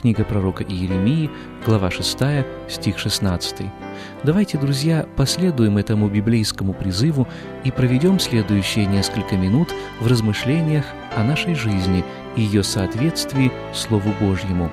Книга пророка Иеремии, глава 6, стих 16. Давайте, друзья, последуем этому библейскому призыву и проведем следующие несколько минут в размышлениях о нашей жизни и ее соответствии Слову Божьему.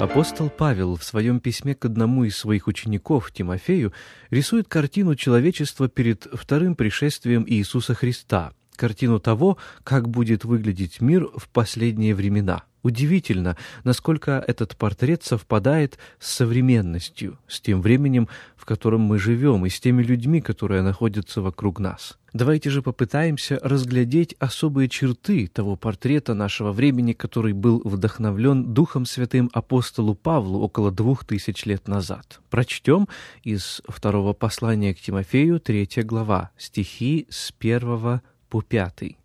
Апостол Павел в своем письме к одному из своих учеников, Тимофею, рисует картину человечества перед вторым пришествием Иисуса Христа, картину того, как будет выглядеть мир в последние времена – Удивительно, насколько этот портрет совпадает с современностью, с тем временем, в котором мы живем, и с теми людьми, которые находятся вокруг нас. Давайте же попытаемся разглядеть особые черты того портрета нашего времени, который был вдохновлен Духом Святым апостолу Павлу около двух тысяч лет назад. Прочтем из второго послания к Тимофею, третья глава, стихи с первого по пятый.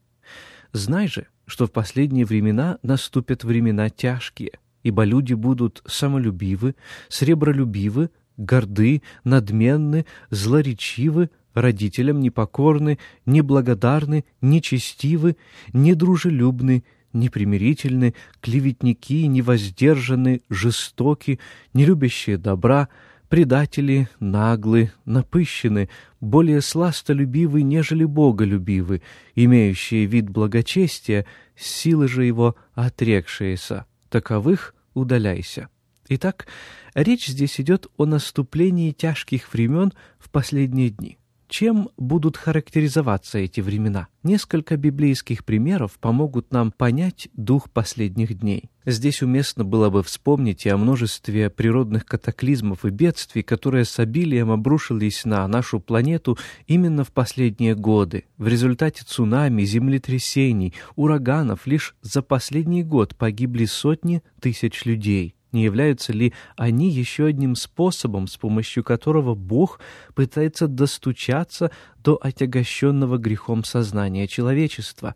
«Знай же, что в последние времена наступят времена тяжкие, ибо люди будут самолюбивы, сребролюбивы, горды, надменны, злоречивы, родителям непокорны, неблагодарны, нечестивы, недружелюбны, непримирительны, клеветники, невоздержаны, жестоки, нелюбящие добра, предатели, наглы, напыщены, более сластолюбивы, нежели боголюбивы, имеющие вид благочестия, силы же его отрекшиеся. Таковых удаляйся. Итак, речь здесь идет о наступлении тяжких времен в последние дни. Чем будут характеризоваться эти времена? Несколько библейских примеров помогут нам понять дух последних дней. Здесь уместно было бы вспомнить и о множестве природных катаклизмов и бедствий, которые с обилием обрушились на нашу планету именно в последние годы. В результате цунами, землетрясений, ураганов лишь за последний год погибли сотни тысяч людей. Не являются ли они еще одним способом, с помощью которого Бог пытается достучаться до отягощенного грехом сознания человечества?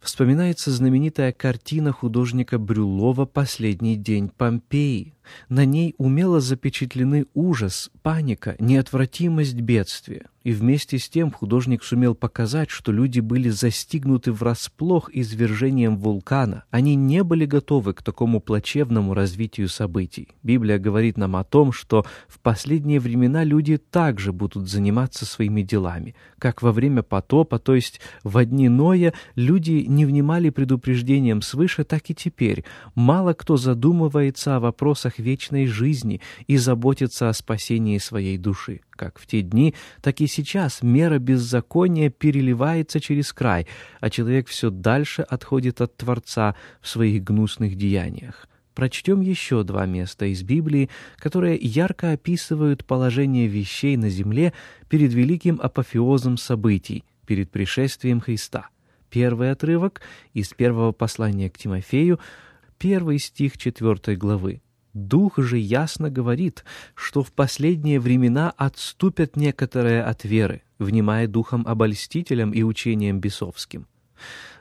Вспоминается знаменитая картина художника Брюлова «Последний день Помпеи». На ней умело запечатлены ужас, паника, неотвратимость бедствия. И вместе с тем художник сумел показать, что люди были застигнуты врасплох извержением вулкана. Они не были готовы к такому плачевному развитию событий. Библия говорит нам о том, что в последние времена люди также будут заниматься своими делами. Как во время потопа, то есть в дни Ноя, люди не внимали предупреждениям свыше, так и теперь. Мало кто задумывается о вопросах вопросах вечной жизни и заботиться о спасении своей души. Как в те дни, так и сейчас мера беззакония переливается через край, а человек все дальше отходит от Творца в своих гнусных деяниях. Прочтем еще два места из Библии, которые ярко описывают положение вещей на земле перед великим апофеозом событий, перед пришествием Христа. Первый отрывок из первого послания к Тимофею, первый стих четвертой главы. Дух же ясно говорит, что в последние времена отступят некоторые от веры, внимая духом обольстителям и учением бесовским.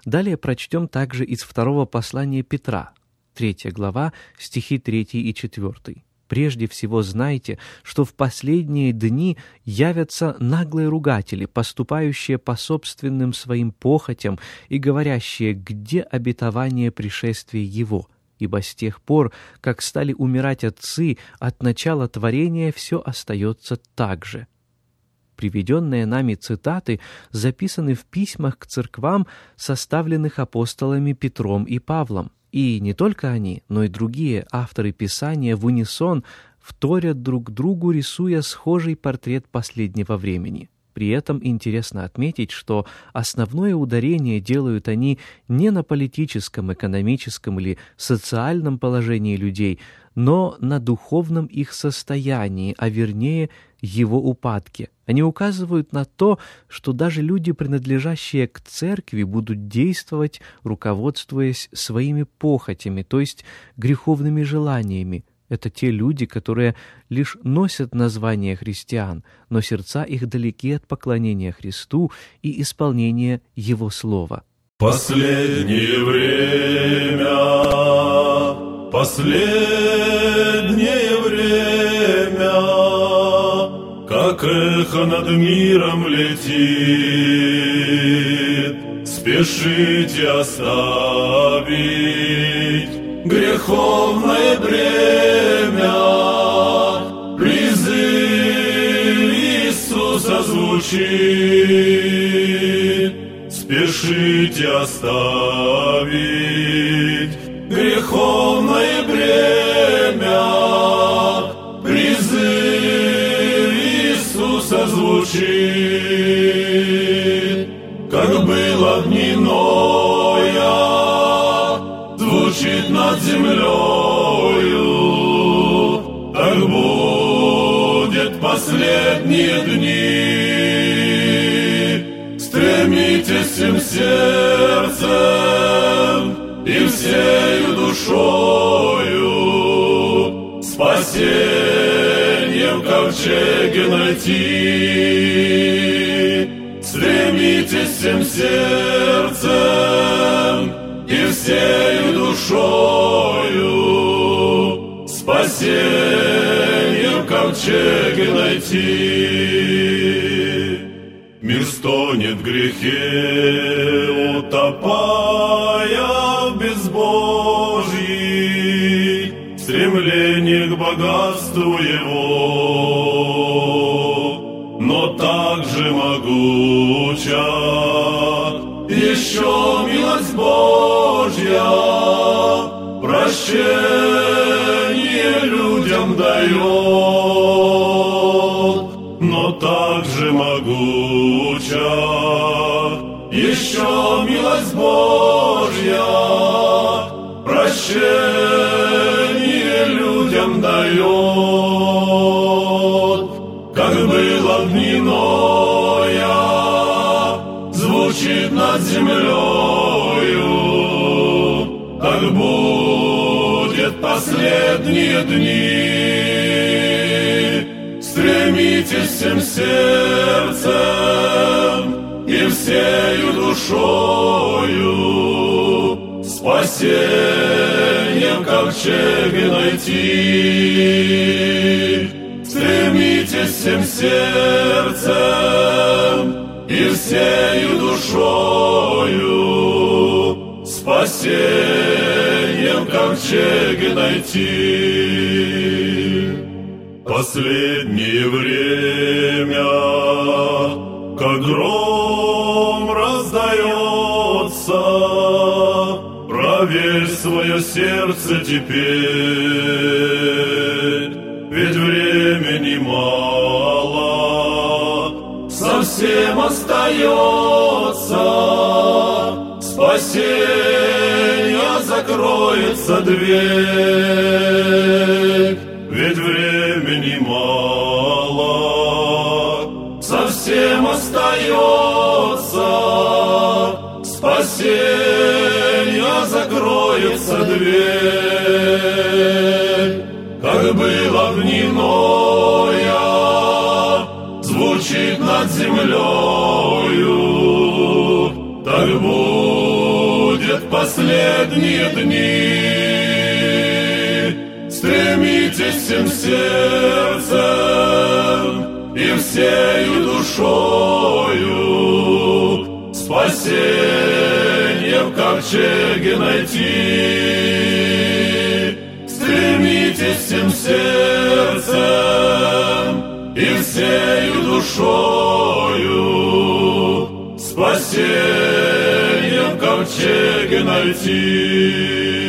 Далее прочтем также из второго послания Петра, третья глава, стихи 3 и 4. Прежде всего знайте, что в последние дни явятся наглые ругатели, поступающие по собственным своим похотям и говорящие, где обетование пришествия Его – ибо с тех пор, как стали умирать отцы, от начала творения все остается так же. Приведенные нами цитаты записаны в письмах к церквам, составленных апостолами Петром и Павлом. И не только они, но и другие авторы Писания в унисон вторят друг другу, рисуя схожий портрет последнего времени. При этом интересно отметить, что основное ударение делают они не на политическом, экономическом или социальном положении людей, но на духовном их состоянии, а вернее его упадке. Они указывают на то, что даже люди, принадлежащие к церкви, будут действовать, руководствуясь своими похотями, то есть греховными желаниями, Это те люди, которые лишь носят название христиан, но сердца их далеки от поклонения Христу и исполнения Его Слова. Последнее время, последнее время, как эхо над миром летит, спешите оставить греховное бремя. Призыв Иисуса звучит, спешите оставить греховное бремя. Призыв Иисуса звучит, землею, так будет последние дни. Стремитесь всем сердцем и всею душою спасение в ковчеге найти. Стремитесь всем сердцем и всею душою спасение в ковчеге найти. Мир стонет в грехе, утопая в безбожьей, стремление к богатству его, но также могуча еще милость Божья прощение еще милость Божья прощение людям дает, как было в дни звучит над землею, так будет последние дни. Стремитесь всем сердцем и всею душою спасение в ковчеге найти. Стремитесь всем сердцем и всею душою спасение в ковчеге найти. Последнее время, как гром раздается, проверь свое сердце теперь, ведь времени мало, совсем остается. Спасение закроется дверь, совсем остается. Спасение закроется дверь, как было в Ниноя, звучит над землею, так будет последние дни. Стремитесь всем сердцем и всею душою спасение в ковчеге найти. Стремитесь всем сердцем и всею душою спасение в ковчеге найти.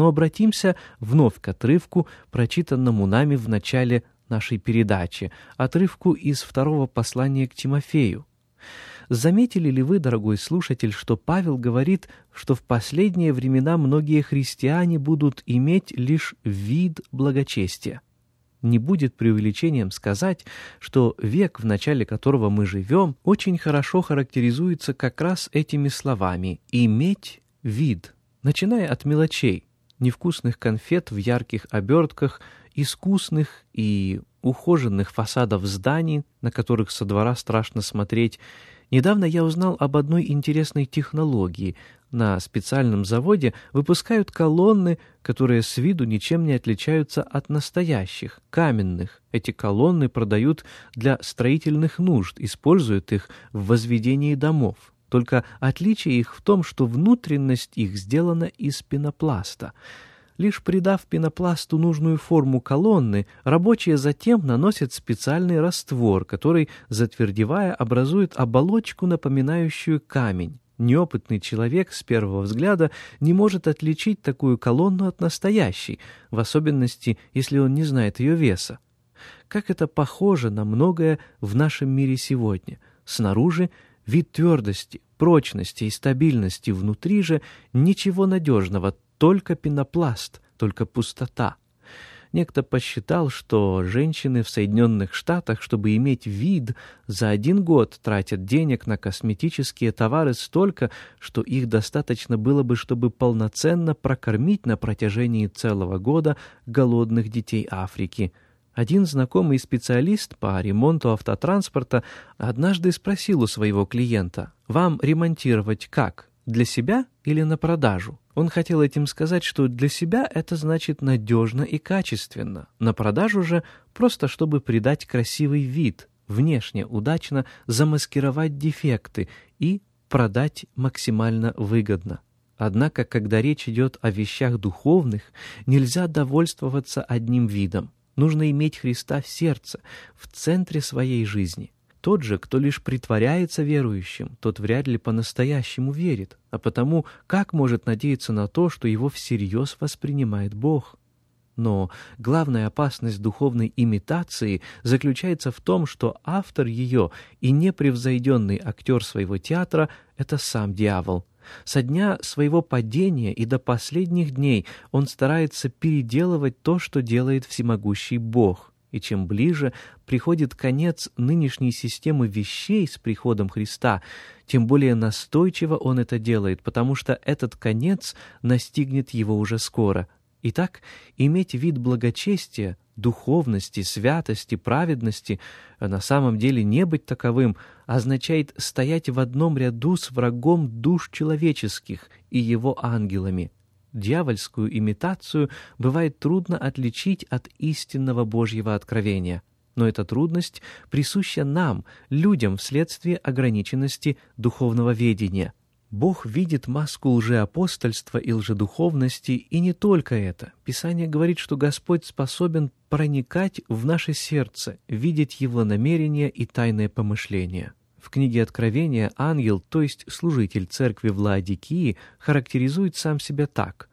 Но обратимся вновь к отрывку, прочитанному нами в начале нашей передачи, отрывку из второго послания к Тимофею. Заметили ли вы, дорогой слушатель, что Павел говорит, что в последние времена многие христиане будут иметь лишь вид благочестия? Не будет преувеличением сказать, что век, в начале которого мы живем, очень хорошо характеризуется как раз этими словами «иметь вид». начиная от мелочей, невкусных конфет в ярких обертках, искусных и ухоженных фасадов зданий, на которых со двора страшно смотреть. Недавно я узнал об одной интересной технологии. На специальном заводе выпускают колонны, которые с виду ничем не отличаются от настоящих, каменных. Эти колонны продают для строительных нужд, используют их в возведении домов. Только отличие их в том, что внутренность их сделана из пенопласта. Лишь придав пенопласту нужную форму колонны, рабочие затем наносят специальный раствор, который, затвердевая, образует оболочку, напоминающую камень. Неопытный человек с первого взгляда не может отличить такую колонну от настоящей, в особенности, если он не знает ее веса. Как это похоже на многое в нашем мире сегодня. Снаружи вид твердости, прочности и стабильности, внутри же ничего надежного, только пенопласт, только пустота. Некто посчитал, что женщины в Соединенных Штатах, чтобы иметь вид, за один год тратят денег на косметические товары столько, что их достаточно было бы, чтобы полноценно прокормить на протяжении целого года голодных детей Африки. Один знакомый специалист по ремонту автотранспорта однажды спросил у своего клиента, «Вам ремонтировать как? Для себя или на продажу?» Он хотел этим сказать, что для себя это значит надежно и качественно, на продажу же просто чтобы придать красивый вид, внешне удачно замаскировать дефекты и продать максимально выгодно. Однако, когда речь идет о вещах духовных, нельзя довольствоваться одним видом. Нужно иметь Христа в сердце, в центре своей жизни. Тот же, кто лишь притворяется верующим, тот вряд ли по-настоящему верит, а потому как может надеяться на то, что его всерьез воспринимает Бог? Но главная опасность духовной имитации заключается в том, что автор ее и непревзойденный актер своего театра — это сам дьявол. Со дня своего падения и до последних дней он старается переделывать то, что делает всемогущий Бог. И чем ближе приходит конец нынешней системы вещей с приходом Христа, тем более настойчиво он это делает, потому что этот конец настигнет его уже скоро. Итак, иметь вид благочестия, духовности, святости, праведности, а на самом деле не быть таковым, означает стоять в одном ряду с врагом душ человеческих и его ангелами. Дьявольскую имитацию бывает трудно отличить от истинного Божьего откровения. Но эта трудность присуща нам, людям, вследствие ограниченности духовного ведения. Бог видит маску лжеапостольства и лжедуховности, и не только это. Писание говорит, что Господь способен проникать в наше сердце, видеть Его намерения и тайное помышления. В книге Откровения ангел, то есть служитель церкви в Лаодикии, характеризует сам себя так.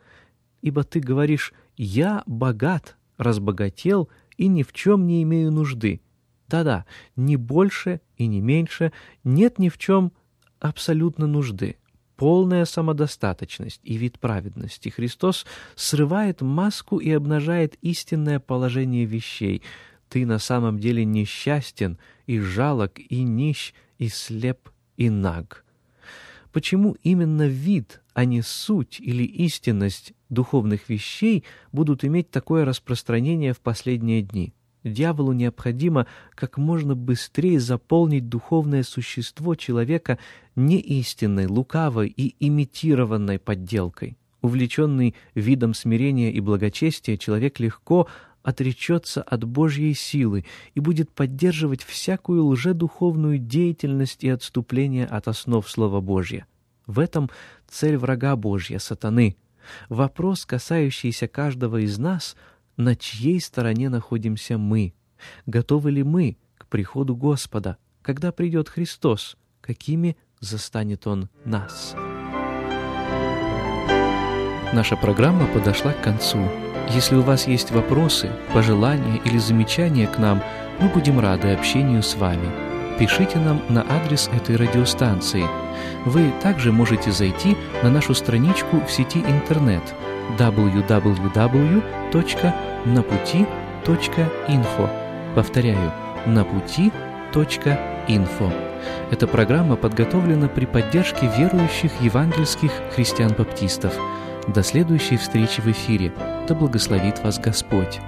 «Ибо ты говоришь, я богат, разбогател и ни в чем не имею нужды». Да-да, ни больше и ни меньше, нет ни в чем абсолютно нужды. Полная самодостаточность и вид праведности. Христос срывает маску и обнажает истинное положение вещей. Ты на самом деле несчастен и жалок и нищ, и слеп, и наг. Почему именно вид, а не суть или истинность духовных вещей будут иметь такое распространение в последние дни? Дьяволу необходимо как можно быстрее заполнить духовное существо человека неистинной, лукавой и имитированной подделкой. Увлеченный видом смирения и благочестия, человек легко отречется от Божьей силы и будет поддерживать всякую лжедуховную деятельность и отступление от основ Слова Божья. В этом цель врага Божья, сатаны. Вопрос, касающийся каждого из нас, на чьей стороне находимся мы? Готовы ли мы к приходу Господа? Когда придет Христос, какими застанет Он нас? Наша программа подошла к концу. Если у вас есть вопросы, пожелания или замечания к нам, мы будем рады общению с вами. Пишите нам на адрес этой радиостанции. Вы также можете зайти на нашу страничку в сети интернет www.naputi.info. Повторяю, naputi.info. Эта программа подготовлена при поддержке верующих евангельских христиан-баптистов – До следующей встречи в эфире. Да благословит вас Господь.